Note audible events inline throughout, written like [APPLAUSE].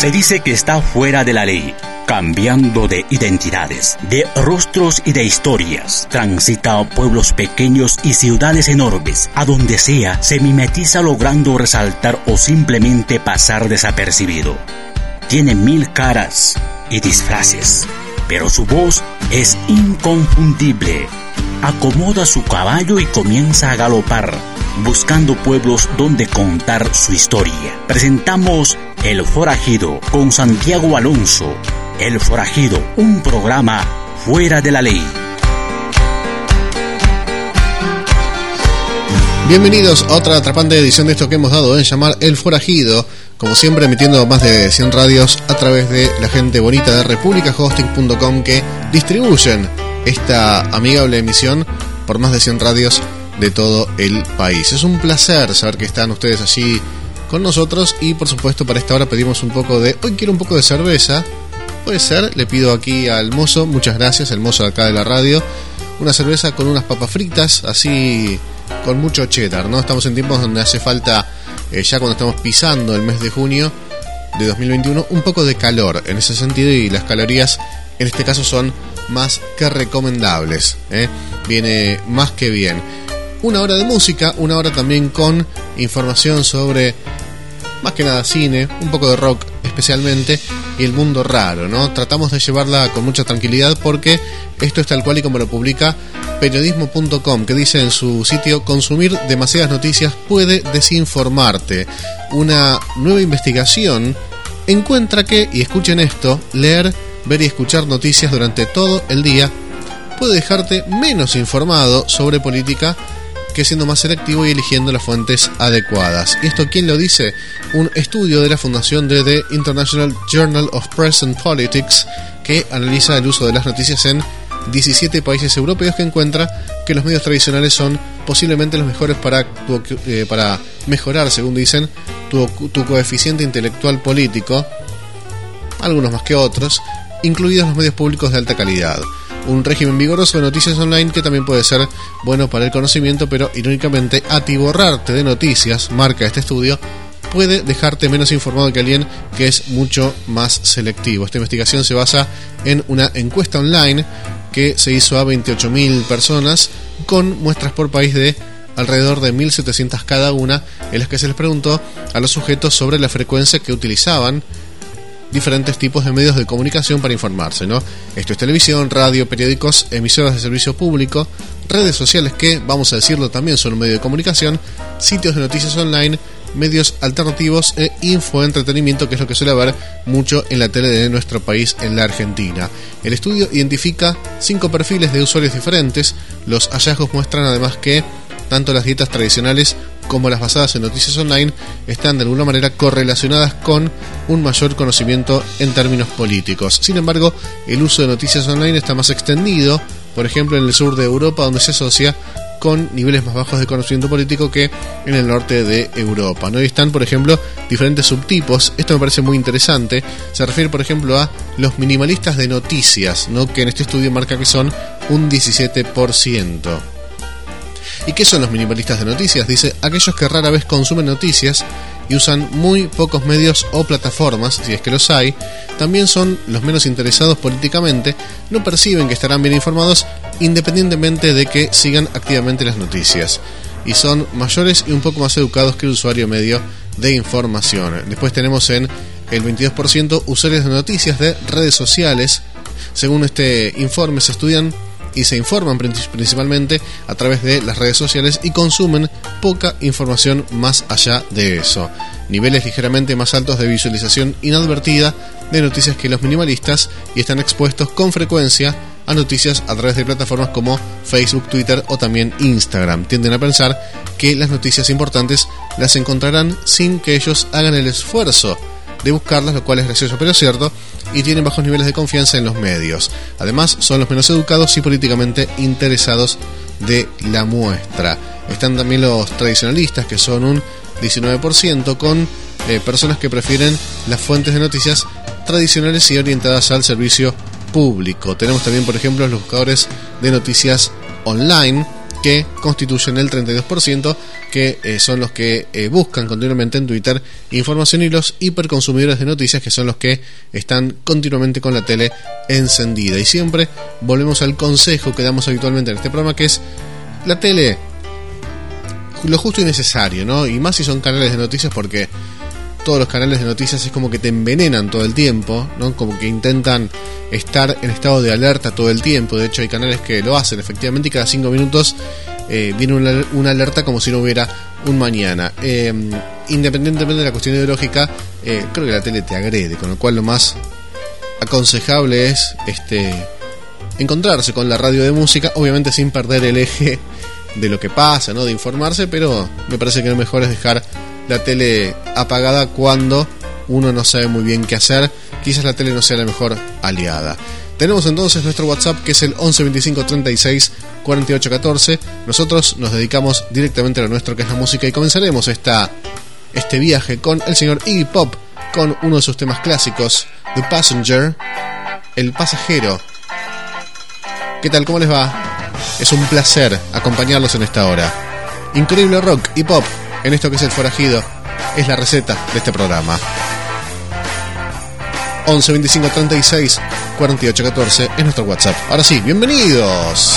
Se dice que está fuera de la ley, cambiando de identidades, de rostros y de historias. Transita pueblos pequeños y ciudades enormes. A donde sea, se mimetiza logrando resaltar o simplemente pasar desapercibido. Tiene mil caras y disfraces, pero su voz es inconfundible. Acomoda su caballo y comienza a galopar, buscando pueblos donde contar su historia. Presentamos El Forajido con Santiago Alonso. El Forajido, un programa fuera de la ley. Bienvenidos a otra atrapante edición de esto que hemos dado en llamar El Forajido como siempre emitiendo más de 100 radios a través de la gente bonita de republicahosting.com que distribuyen esta amigable emisión por más de 100 radios de todo el país. Es un placer saber que están ustedes allí con nosotros y por supuesto para esta hora pedimos un poco de, hoy quiero un poco de cerveza, puede ser, le pido aquí al mozo, muchas gracias, el mozo de acá de la radio, una cerveza con unas papas fritas, así con mucho cheddar, ¿no? Estamos en tiempos donde hace falta eh, ya cuando estamos pisando el mes de junio de 2021, un poco de calor en ese sentido y las calorías en este caso son más que recomendables. ¿eh? Viene más que bien. Una hora de música, una hora también con información sobre más que nada cine, un poco de rock especialmente y el mundo raro, ¿no? Tratamos de llevarla con mucha tranquilidad porque esto es tal cual y como lo publica periodismo.com, que dice en su sitio consumir demasiadas noticias puede desinformarte. Una nueva investigación encuentra que, y escuchen esto, leer, ver y escuchar noticias durante todo el día puede dejarte menos informado sobre política que siendo más selectivo y eligiendo las fuentes adecuadas. ¿Y esto quién lo dice? Un estudio de la fundación de The International Journal of Press and Politics que analiza el uso de las noticias en 17 países europeos que encuentra que los medios tradicionales son posiblemente los mejores para, eh, para mejorar, según dicen, tu, tu coeficiente intelectual político, algunos más que otros, incluidos los medios públicos de alta calidad un régimen vigoroso de noticias online que también puede ser bueno para el conocimiento, pero irónicamente atiborrarte de noticias, marca este estudio, puede dejarte menos informado que alguien que es mucho más selectivo. Esta investigación se basa en una encuesta online que se hizo a 28.000 personas con muestras por país de alrededor de 1.700 cada una, en las que se les preguntó a los sujetos sobre la frecuencia que utilizaban diferentes tipos de medios de comunicación para informarse, ¿no? Esto es televisión, radio, periódicos, emisoras de servicio público, redes sociales que, vamos a decirlo, también son un medio de comunicación, sitios de noticias online, medios alternativos e infoentretenimiento, que es lo que suele haber mucho en la tele de nuestro país, en la Argentina. El estudio identifica cinco perfiles de usuarios diferentes. Los hallazgos muestran además que tanto las dietas tradicionales como las basadas en noticias online están de alguna manera correlacionadas con un mayor conocimiento en términos políticos. Sin embargo, el uso de noticias online está más extendido, por ejemplo en el sur de Europa, donde se asocia con niveles más bajos de conocimiento político que en el norte de Europa. ¿no? Y están, por ejemplo, diferentes subtipos. Esto me parece muy interesante. Se refiere, por ejemplo, a los minimalistas de noticias, ¿no? que en este estudio marca que son un 17%. ¿Y qué son los minimalistas de noticias? Dice, aquellos que rara vez consumen noticias y usan muy pocos medios o plataformas, si es que los hay, también son los menos interesados políticamente, no perciben que estarán bien informados independientemente de que sigan activamente las noticias. Y son mayores y un poco más educados que el usuario medio de información. Después tenemos en el 22% usuarios de noticias de redes sociales. Según este informe se estudian y se informan principalmente a través de las redes sociales y consumen poca información más allá de eso. Niveles ligeramente más altos de visualización inadvertida de noticias que los minimalistas y están expuestos con frecuencia a noticias a través de plataformas como Facebook, Twitter o también Instagram. Tienden a pensar que las noticias importantes las encontrarán sin que ellos hagan el esfuerzo de buscarlas, lo cual es gracioso pero cierto, y tienen bajos niveles de confianza en los medios. Además, son los menos educados y políticamente interesados de la muestra. Están también los tradicionalistas, que son un 19%, con eh, personas que prefieren las fuentes de noticias tradicionales y orientadas al servicio público. Tenemos también, por ejemplo, los buscadores de noticias online, que constituyen el 32%, que eh, son los que eh, buscan continuamente en Twitter información y los hiperconsumidores de noticias, que son los que están continuamente con la tele encendida. Y siempre volvemos al consejo que damos habitualmente en este programa, que es la tele lo justo y necesario, ¿no? Y más si son canales de noticias porque todos los canales de noticias es como que te envenenan todo el tiempo, ¿no? Como que intentan estar en estado de alerta todo el tiempo. De hecho, hay canales que lo hacen efectivamente y cada cinco minutos eh, viene una, alerta como si no hubiera un mañana. Eh, independientemente de la cuestión ideológica, eh, creo que la tele te agrede, con lo cual lo más aconsejable es este encontrarse con la radio de música, obviamente sin perder el eje de lo que pasa, ¿no? De informarse, pero me parece que lo mejor es dejar la tele apagada cuando uno no sabe muy bien qué hacer. Quizás la tele no sea la mejor aliada. Tenemos entonces nuestro WhatsApp que es el 11 25 36 48 14. Nosotros nos dedicamos directamente a lo nuestro que es la música y comenzaremos esta, este viaje con el señor Iggy Pop con uno de sus temas clásicos, The Passenger, El Pasajero. ¿Qué tal? ¿Cómo les va? Es un placer acompañarlos en esta hora. Increíble rock y pop en esto que es el forajido es la receta de este programa. 11 25 36 48 14 es nuestro WhatsApp. Ahora sí, bienvenidos.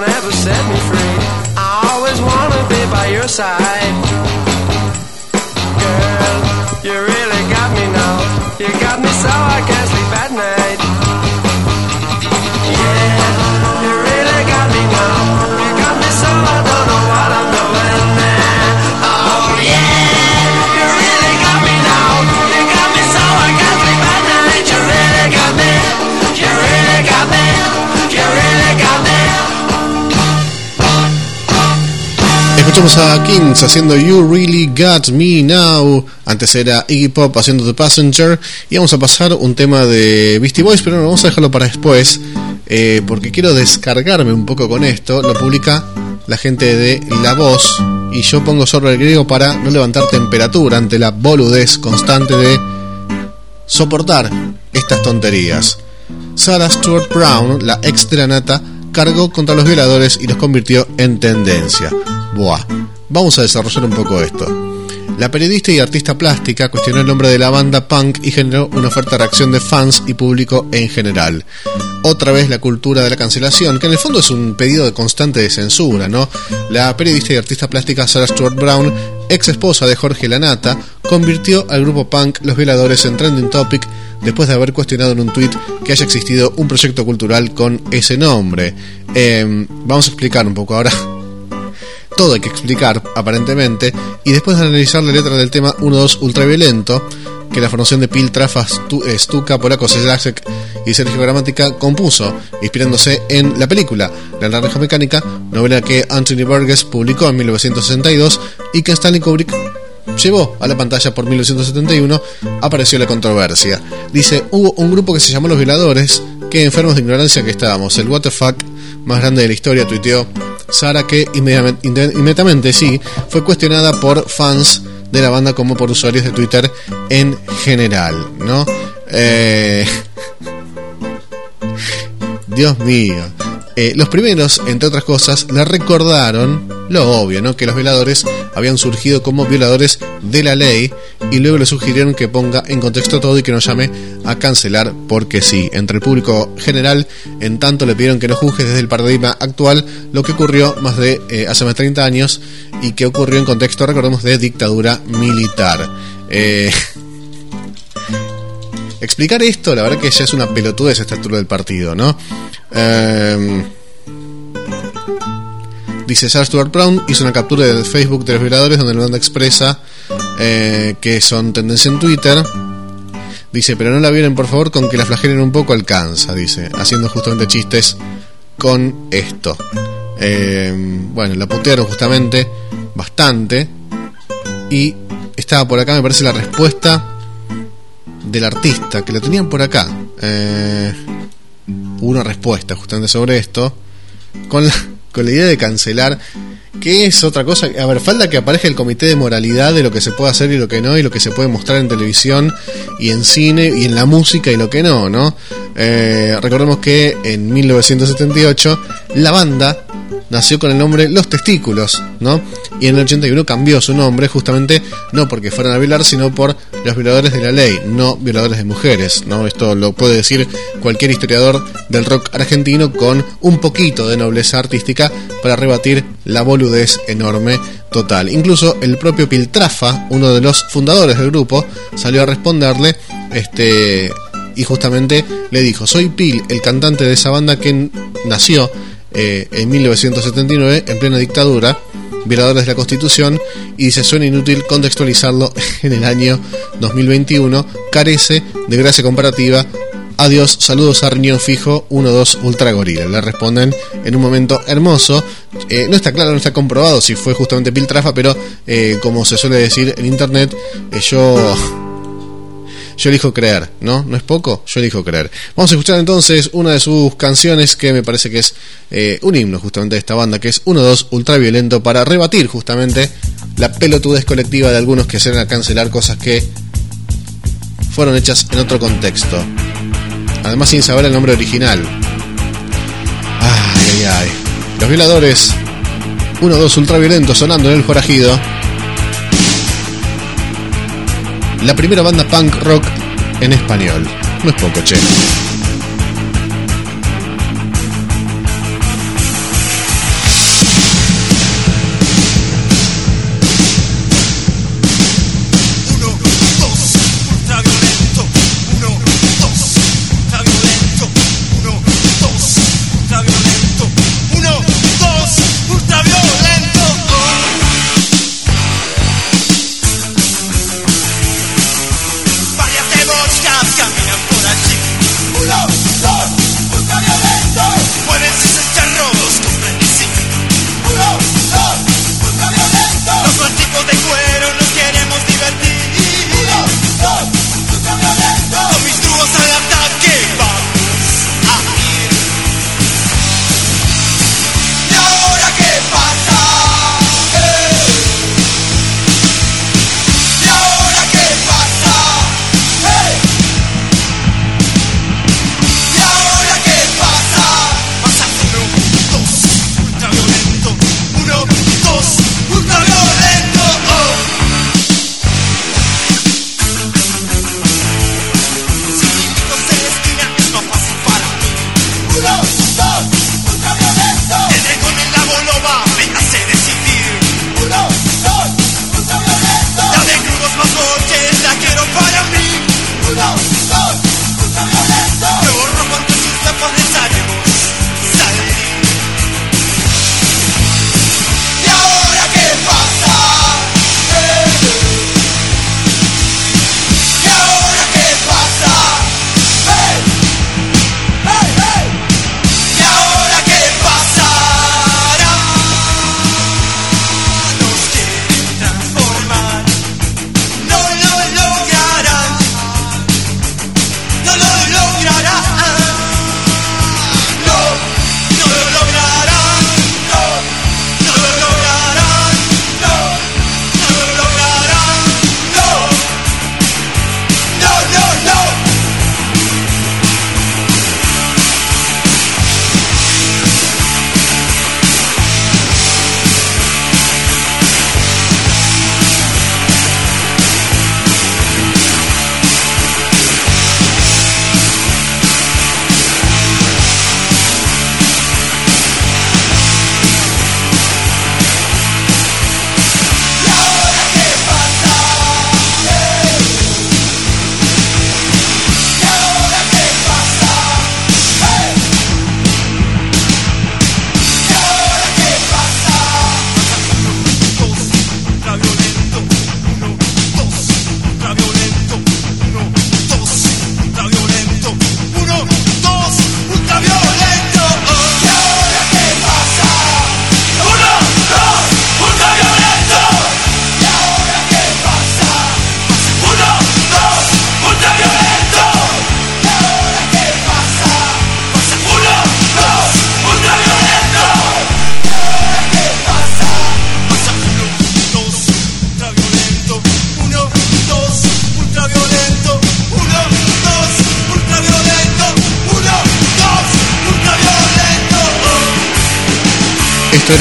don't ever set me free. I always wanna be by your side. Girl, you really got me now. You got me so I can't Escuchamos a Kings haciendo You Really Got Me Now. Antes era Iggy Pop haciendo The Passenger. Y vamos a pasar un tema de Beastie Boys, pero no, vamos a dejarlo para después. eh, porque quiero descargarme un poco con esto. Lo publica la gente de La Voz. Y yo pongo sobre el griego para no levantar temperatura ante la boludez constante de soportar estas tonterías. Sarah Stuart Brown, la ex de la nata, cargó contra los violadores y los convirtió en tendencia. Buah, vamos a desarrollar un poco esto. La periodista y artista plástica cuestionó el nombre de la banda punk y generó una fuerte reacción de fans y público en general. Otra vez la cultura de la cancelación, que en el fondo es un pedido de constante de censura, ¿no? La periodista y artista plástica Sarah Stuart Brown, ex esposa de Jorge Lanata, convirtió al grupo punk Los Violadores en trending topic después de haber cuestionado en un tuit que haya existido un proyecto cultural con ese nombre. Eh, vamos a explicar un poco ahora [LAUGHS] todo hay que explicar, aparentemente, y después de analizar la letra del tema 1-2 Ultraviolento, que la formación de Piltrafa, eh, Stuka, Polacos, Jacek y Sergio Gramática compuso, inspirándose en la película La Naranja Mecánica, novela que Anthony Burgess publicó en 1962 y que Stanley Kubrick llevó a la pantalla por 1971, apareció la controversia. Dice, hubo un grupo que se llamó Los Violadores, que enfermos de ignorancia que estábamos, el WTF más grande de la historia, tuiteó Sara, que inmediatamente, inmediatamente sí, fue cuestionada por fans de la banda como por usuarios de Twitter en general, ¿no? Eh, [LAUGHS] Dios mío. Eh, los primeros, entre otras cosas, le recordaron lo obvio, ¿no? Que los violadores habían surgido como violadores de la ley y luego le sugirieron que ponga en contexto todo y que no llame a cancelar porque sí. Entre el público general, en tanto le pidieron que no juzgue desde el paradigma actual lo que ocurrió más de eh, hace más de 30 años y que ocurrió en contexto, recordemos, de dictadura militar. Eh, [LAUGHS] explicar esto, la verdad que ya es una pelotudez a esta altura del partido, ¿no? Eh, dice Sarah Stuart Brown hizo una captura de Facebook de los violadores donde la banda expresa eh, que son tendencia en Twitter. Dice, pero no la violen por favor con que la flagelen un poco alcanza, dice, haciendo justamente chistes con esto. Eh, bueno, la putearon justamente bastante y estaba por acá, me parece la respuesta del artista, que lo tenían por acá. Eh, una respuesta justamente sobre esto, con la, con la idea de cancelar, que es otra cosa. A ver, falta que aparezca el comité de moralidad de lo que se puede hacer y lo que no, y lo que se puede mostrar en televisión y en cine y en la música y lo que no, ¿no? Eh, recordemos que en 1978 la banda nació con el nombre Los Testículos, ¿no? Y en el 81 cambió su nombre justamente no porque fueran a violar, sino por los violadores de la ley, no violadores de mujeres, ¿no? Esto lo puede decir cualquier historiador del rock argentino con un poquito de nobleza artística para rebatir la boludez enorme total. Incluso el propio Piltrafa, uno de los fundadores del grupo, salió a responderle este y justamente le dijo, soy Pil, el cantante de esa banda que nació eh, en 1979 en plena dictadura, violadores de la Constitución, y dice, suena inútil contextualizarlo [LAUGHS] en el año 2021, carece de gracia comparativa. Adiós, saludos a Riñón Fijo, 1-2 Ultra Gorila. Le responden en un momento hermoso. Eh, no está claro, no está comprobado si fue justamente Piltrafa, pero eh, como se suele decir en internet, yo yo elijo creer, ¿no? ¿No es poco? Yo elijo creer. Vamos a escuchar entonces una de sus canciones que me parece que es eh, un himno justamente de esta banda, que es 1-2 Ultraviolento, para rebatir justamente la pelotudez colectiva de algunos que se a cancelar cosas que fueron hechas en otro contexto. Además sin saber el nombre original. Ay, ay, ay. Los violadores 1-2 Ultraviolento sonando en el forajido la primera banda punk rock en español. No es poco, che.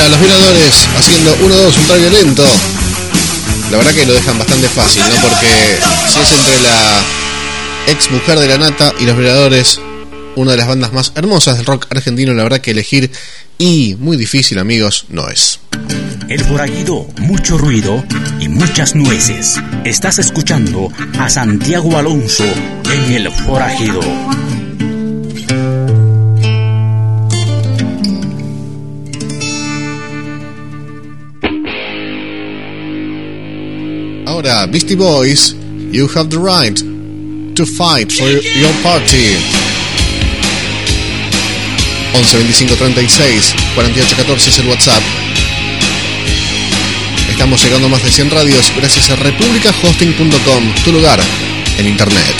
Los Violadores haciendo 1-2 ultraviolento. La verdad que lo dejan bastante fácil, ¿no? Porque si es entre la ex mujer de la nata y Los Violadores, una de las bandas más hermosas del rock argentino, la verdad que elegir y muy difícil, amigos, no es. El forajido, mucho ruido y muchas nueces. Estás escuchando a Santiago Alonso en El Forajido. Ahora, Beastie Boys, you have the right to fight for your party. 11 25 36 48 14 es el WhatsApp. Estamos llegando a más de 100 radios gracias a republicahosting.com, tu lugar en internet.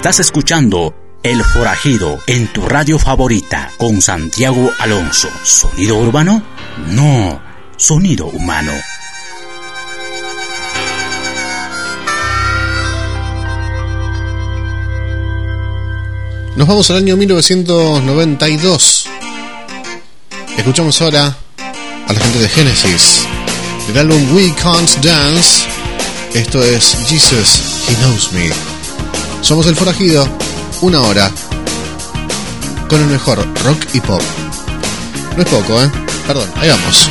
Estás escuchando El Forajido en tu radio favorita con Santiago Alonso. ¿Sonido urbano? No, sonido humano. Nos vamos al año 1992. Escuchamos ahora a la gente de Genesis del álbum We Can't Dance. Esto es Jesus, He Knows Me. Somos el forajido, una hora con el mejor rock y pop. No es poco, ¿eh? Perdón, ahí vamos.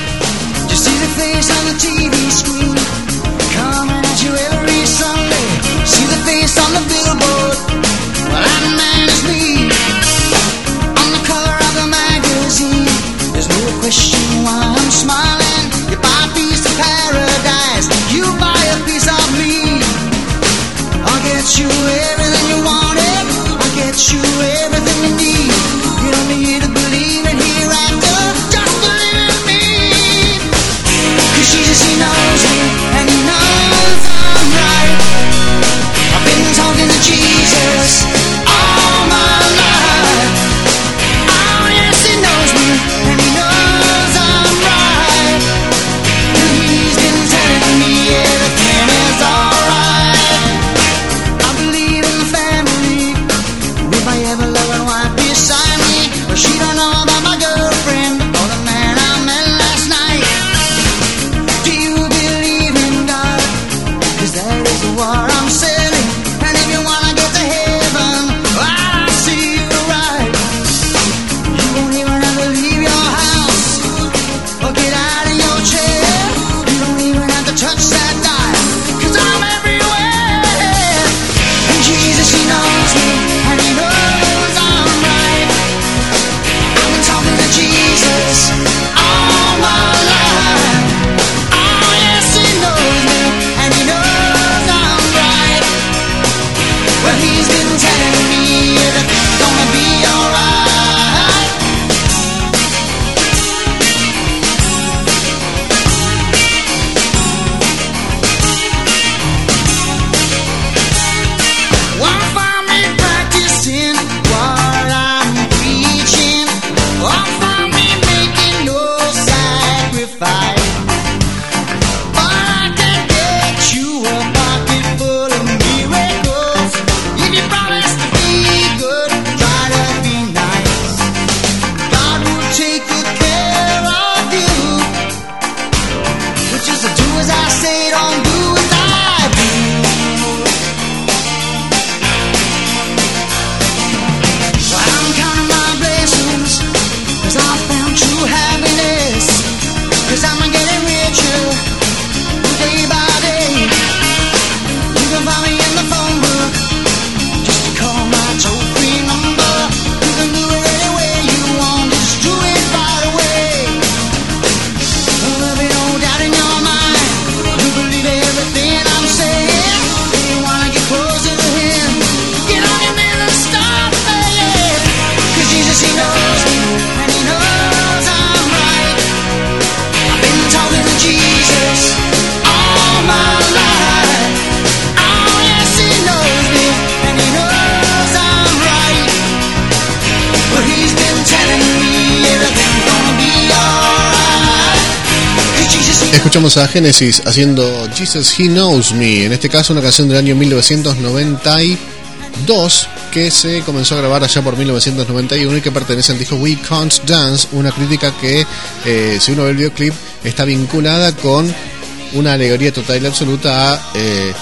Cause I'm a Escuchamos a Genesis haciendo Jesus He Knows Me, en este caso una canción del año 1992 que se comenzó a grabar allá por 1991 y que pertenece al disco We Can't Dance, una crítica que, eh, si uno ve el videoclip, está vinculada con una alegoría total y absoluta a eh,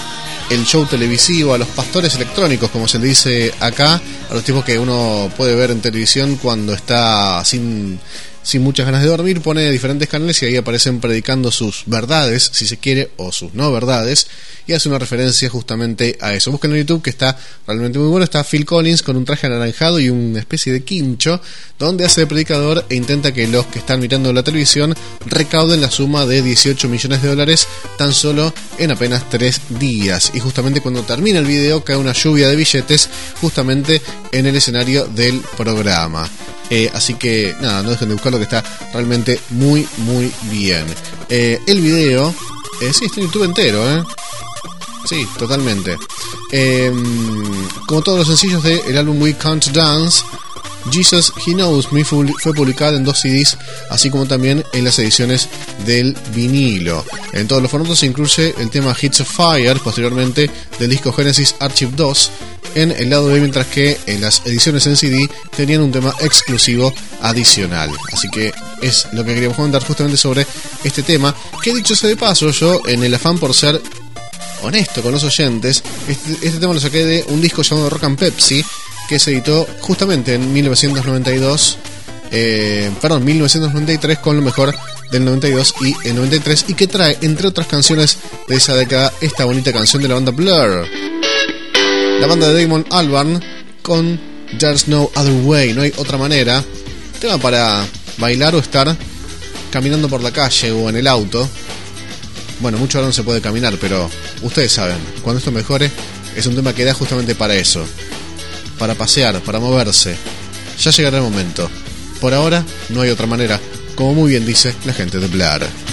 el show televisivo, a los pastores electrónicos, como se dice acá, a los tipos que uno puede ver en televisión cuando está sin sin muchas ganas de dormir, pone diferentes canales y ahí aparecen predicando sus verdades, si se quiere, o sus no verdades, y hace una referencia justamente a eso. Busquen en YouTube que está realmente muy bueno, está Phil Collins con un traje anaranjado y una especie de quincho, donde hace de predicador e intenta que los que están mirando la televisión recauden la suma de 18 millones de dólares tan solo en apenas 3 días. Y justamente cuando termina el video cae una lluvia de billetes justamente en el escenario del programa. Eh, así que nada, no dejen de buscarlo que está realmente muy, muy bien. Eh, el video, eh, sí, está en YouTube entero, ¿eh? Sí, totalmente. Eh, como todos los sencillos del álbum We Can't Dance, Jesus He Knows Me fue fue publicada en dos CDs, así como también en las ediciones del vinilo. En todos los formatos se incluye el tema Hits of Fire, posteriormente del disco Genesis Archive 2, en el lado B, mientras que en las ediciones en CD tenían un tema exclusivo adicional. Así que es lo que queríamos comentar justamente sobre este tema, que dicho sea de paso, yo en el afán por ser honesto con los oyentes, este, este tema lo saqué de un disco llamado Rock and Pepsi, que se editó justamente en 1992, eh, perdón, 1993 con lo mejor del 92 y el 93 y que trae, entre otras canciones de esa década, esta bonita canción de la banda Blur. La banda de Damon Albarn con There's No Other Way, no hay otra manera. Tema para bailar o estar caminando por la calle o en el auto. Bueno, mucho ahora no se puede caminar, pero ustedes saben, cuando esto mejore, es un tema que da justamente para eso. Para pasear, para moverse. Ya llegará el momento. Por ahora, no hay otra manera, como muy bien dice la gente de Blur.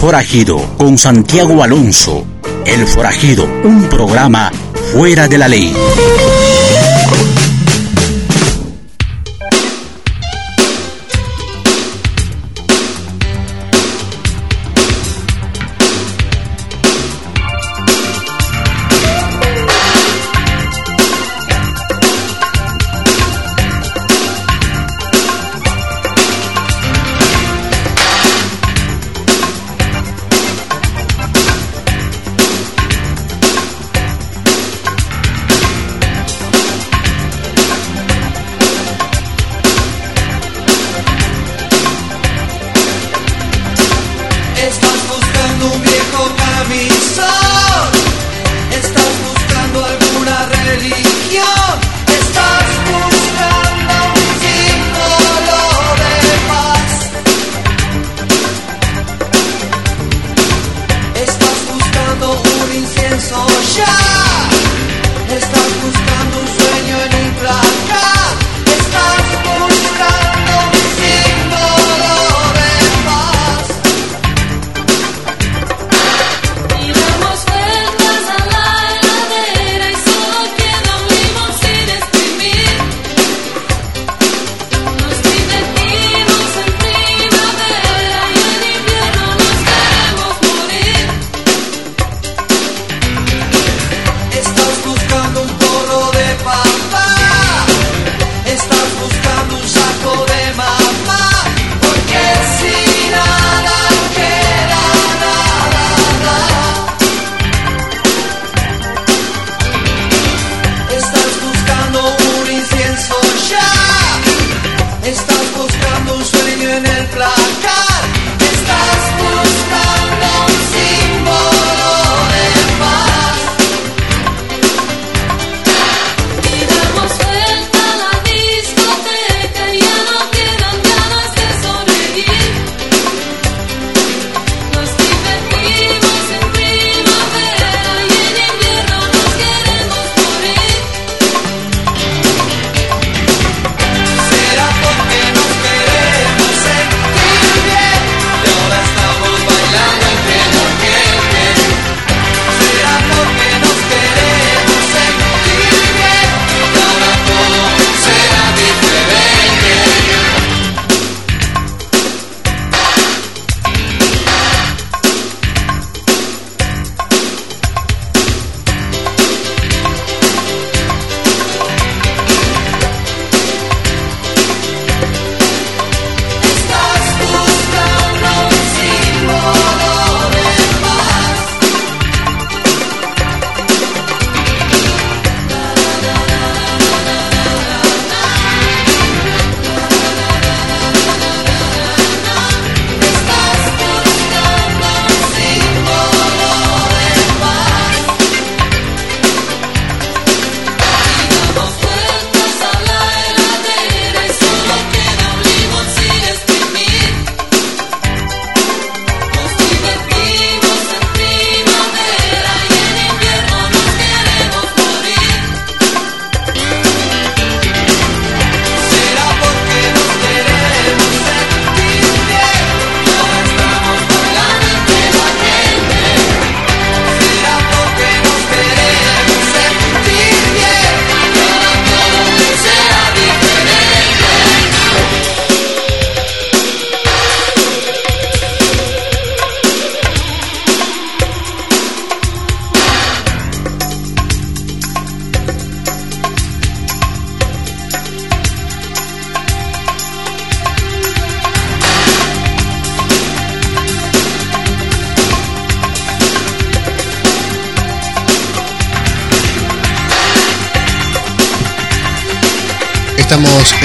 Forajido con Santiago Alonso. El Forajido, un programa fuera de la ley.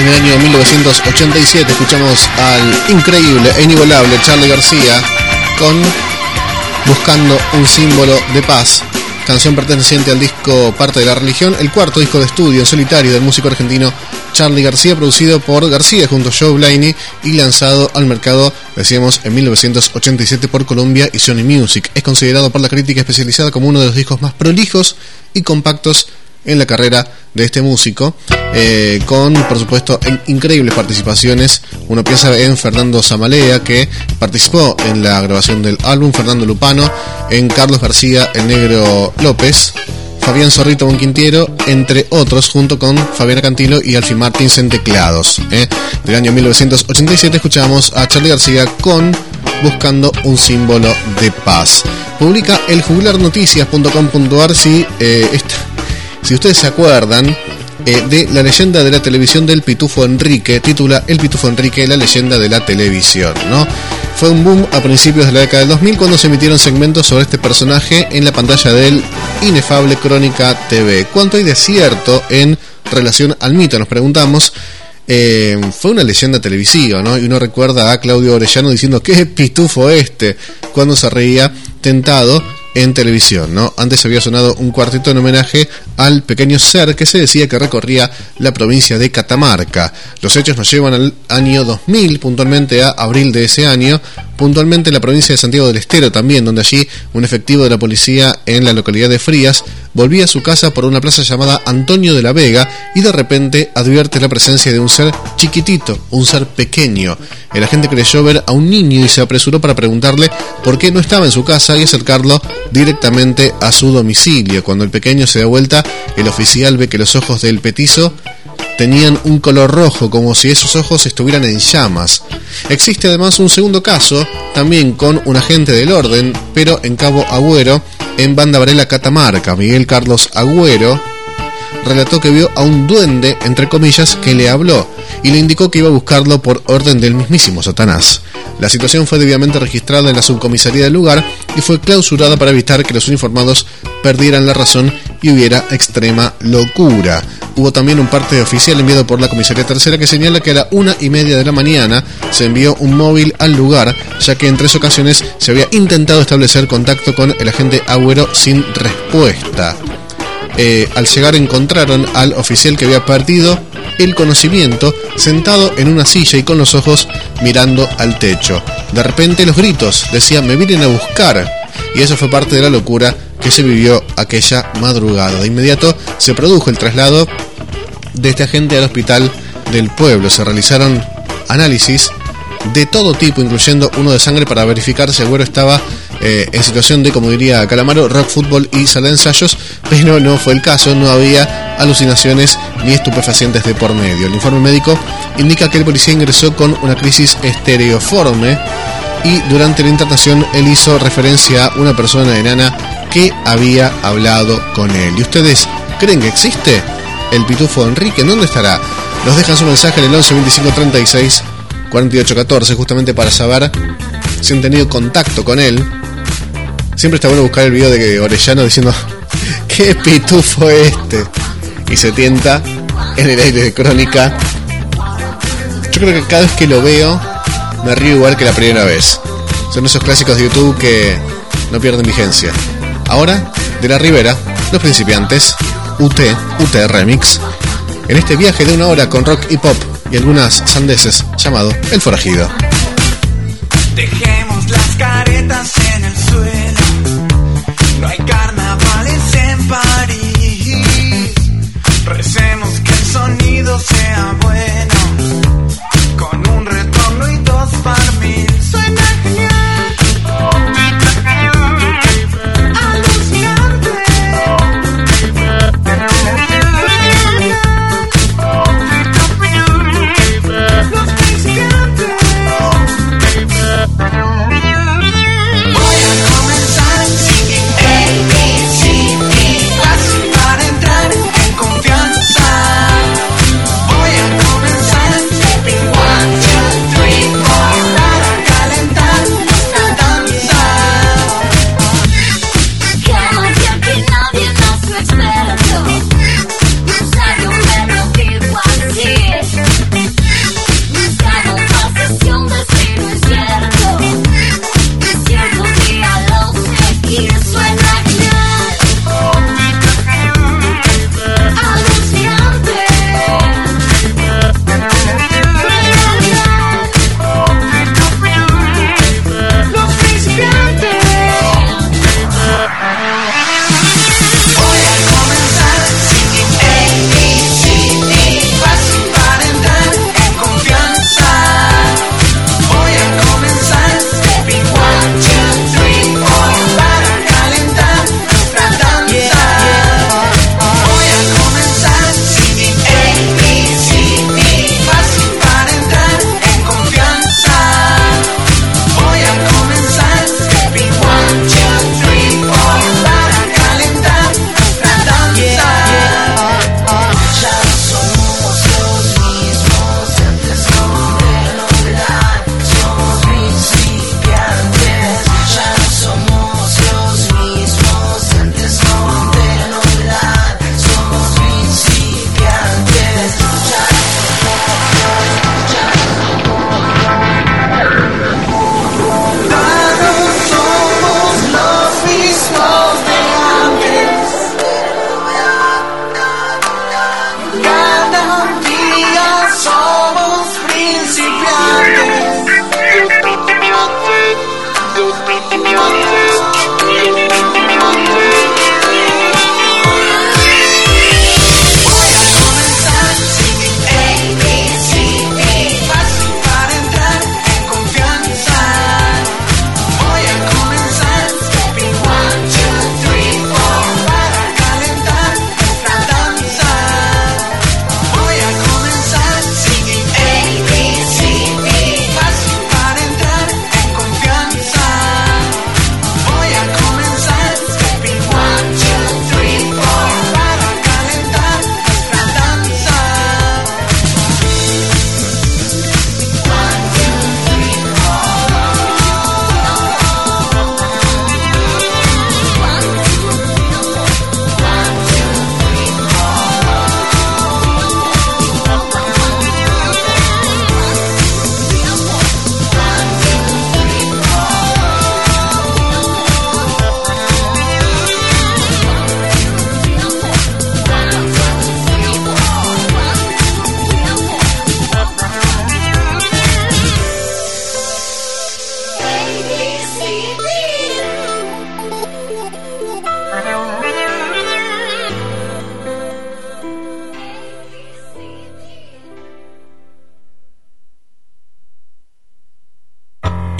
en el año 1987 escuchamos al increíble e inigualable Charlie García con Buscando un símbolo de paz, canción perteneciente al disco Parte de la Religión, el cuarto disco de estudio solitario del músico argentino Charlie García, producido por García junto a Joe Blaney y lanzado al mercado, decíamos, en 1987 por Columbia y Sony Music. Es considerado por la crítica especializada como uno de los discos más prolijos y compactos en la carrera de este músico, eh, con por supuesto in- increíbles participaciones. Uno piensa en Fernando Zamalea, que participó en la grabación del álbum, Fernando Lupano, en Carlos García, el negro López, Fabián Zorrito Bonquintiero, entre otros, junto con Fabiana Cantilo y Alfie Martins en teclados. ¿eh? Del año 1987 escuchamos a Charlie García con Buscando un símbolo de paz. Publica el juglarnoticias.com.ar si, eh, esta- si ustedes se acuerdan eh, de la leyenda de la televisión del Pitufo Enrique, titula El Pitufo Enrique, la leyenda de la televisión, ¿no? Fue un boom a principios de la década del 2000 cuando se emitieron segmentos sobre este personaje en la pantalla del inefable Crónica TV. ¿Cuánto hay de cierto en relación al mito? Nos preguntamos. Eh, fue una leyenda televisiva, ¿no? Y uno recuerda a Claudio Orellano diciendo qué pitufo este cuando se reía tentado en televisión, ¿no? Antes había sonado un cuarteto en homenaje al pequeño ser que se decía que recorría la provincia de Catamarca. Los hechos nos llevan al año 2000, puntualmente a abril de ese año, puntualmente en la provincia de Santiago del Estero también, donde allí un efectivo de la policía en la localidad de Frías volvía a su casa por una plaza llamada Antonio de la Vega y de repente advierte la presencia de un ser chiquitito, un ser pequeño. El agente creyó ver a un niño y se apresuró para preguntarle por qué no estaba en su casa y acercarlo directamente a su domicilio. Cuando el pequeño se da vuelta, el oficial ve que los ojos del petizo tenían un color rojo, como si esos ojos estuvieran en llamas. Existe además un segundo caso, también con un agente del orden, pero en Cabo Agüero, en Banda Varela, Catamarca. Miguel Carlos Agüero relató que vio a un duende, entre comillas, que le habló y le indicó que iba a buscarlo por orden del mismísimo Satanás. La situación fue debidamente registrada en la subcomisaría del lugar y fue clausurada para evitar que los uniformados perdieran la razón y hubiera extrema locura. Hubo también un parte oficial enviado por la comisaría tercera que señala que a la una y media de la mañana se envió un móvil al lugar, ya que en tres ocasiones se había intentado establecer contacto con el agente Agüero sin respuesta. Eh, al llegar encontraron al oficial que había perdido el conocimiento sentado en una silla y con los ojos mirando al techo. De repente los gritos decían me vienen a buscar y eso fue parte de la locura que se vivió aquella madrugada. De inmediato se produjo el traslado de este agente al hospital del pueblo. Se realizaron análisis de todo tipo, incluyendo uno de sangre para verificar si Agüero estaba eh, en situación de, como diría Calamaro, rock, fútbol y sala de ensayos, pero no fue el caso, no había alucinaciones ni estupefacientes de por medio. El informe médico indica que el policía ingresó con una crisis estereoforme y durante la internación él hizo referencia a una persona enana que había hablado con él. ¿Y ustedes creen que existe el pitufo Enrique? ¿En dónde estará? Nos dejan su mensaje en el 11 25 36 48 14 justamente para saber si han tenido contacto con él. Siempre está bueno buscar el video de Orellano diciendo ¿Qué pitufo este? Y se tienta en el aire de crónica. Yo creo que cada vez que lo veo me río igual que la primera vez. Son esos clásicos de YouTube que no pierden vigencia. Ahora, de la Ribera, los principiantes, UT, UT Remix, en este viaje de una hora con rock y pop y algunas sandeces llamado El Forajido. Sonido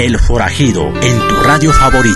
El Forajido en tu radio favorita.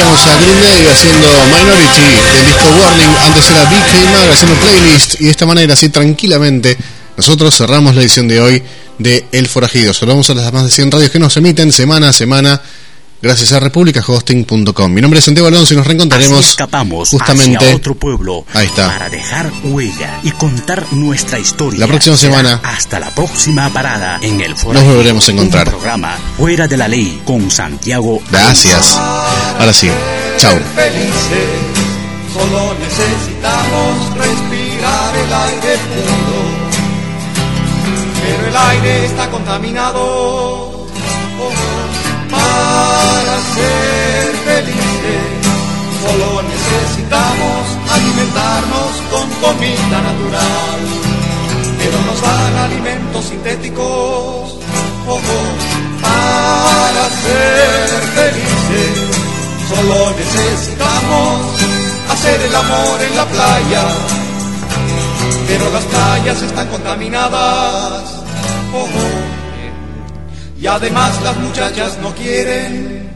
Escuchamos a Green Day haciendo Minority del disco Warning. Antes era BK Mag haciendo playlist. Y de esta manera, así tranquilamente, nosotros cerramos la edición de hoy de El Forajido. Saludamos a las más de 100 radios que nos emiten semana a semana. Gracias a republicahosting.com. Mi nombre es Santiago Alonso y nos Así reencontraremos escapamos justamente hacia otro pueblo Ahí está. para dejar huella y contar nuestra historia. La próxima semana. Hasta la próxima parada en el Foro. Nos volveremos a encontrar. Un programa Fuera de la Ley con Santiago. Gracias. Ahora sí. Chao. felices, solo necesitamos respirar el aire puro. Pero el aire está contaminado. Ser felices, solo necesitamos alimentarnos con comida natural. Pero nos dan alimentos sintéticos. Oh, para ser felices Solo necesitamos hacer el amor en la playa, pero las playas están contaminadas. Oh. Y además las muchachas no quieren.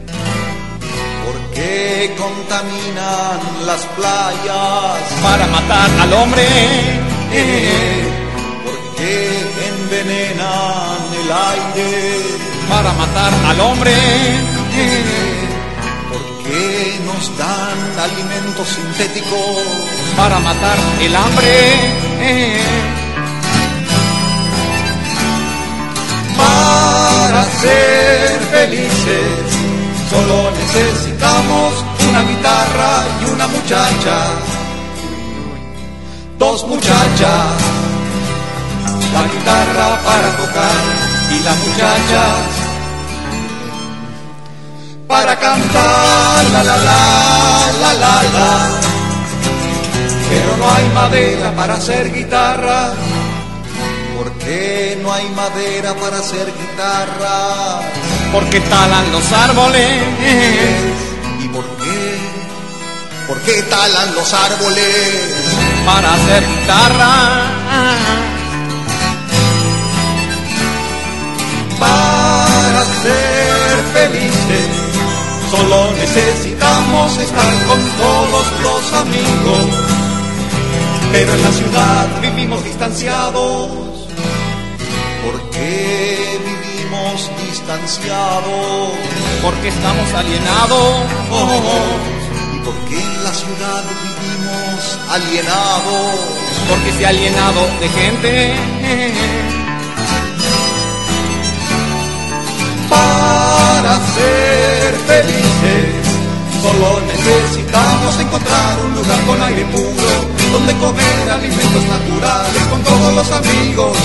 ¿Por qué contaminan las playas? Para matar al hombre. ¿Por qué envenenan el aire? Para matar al hombre. ¿Por qué nos dan alimentos sintéticos para matar el hambre? Para ser felices solo necesitamos una guitarra y una muchacha. Dos muchachas, la guitarra para tocar y la muchacha para cantar la la la la la la pero no hay madera para hacer guitarra ¿Por qué no hay madera para hacer guitarra? Porque talan los árboles ¿Y por qué? ¿Por qué talan los árboles? Para hacer guitarra Para ser felices Solo necesitamos estar con todos los amigos. Pero en la ciudad vivimos distanciados. ¿Por qué Porque estamos alienados. ¿Y por qué en la ciudad vivimos alienados? Porque se ha alienado de gente. para ser felices. Solo necesitamos encontrar un lugar con aire puro, donde comer alimentos naturales con todos los amigos.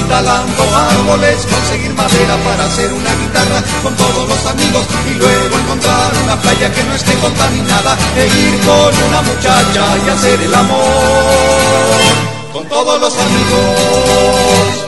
Y talando árboles, conseguir madera para hacer una guitarra con todos los amigos. Y luego encontrar una playa que no esté contaminada, e ir con una muchacha y hacer el amor con todos los amigos.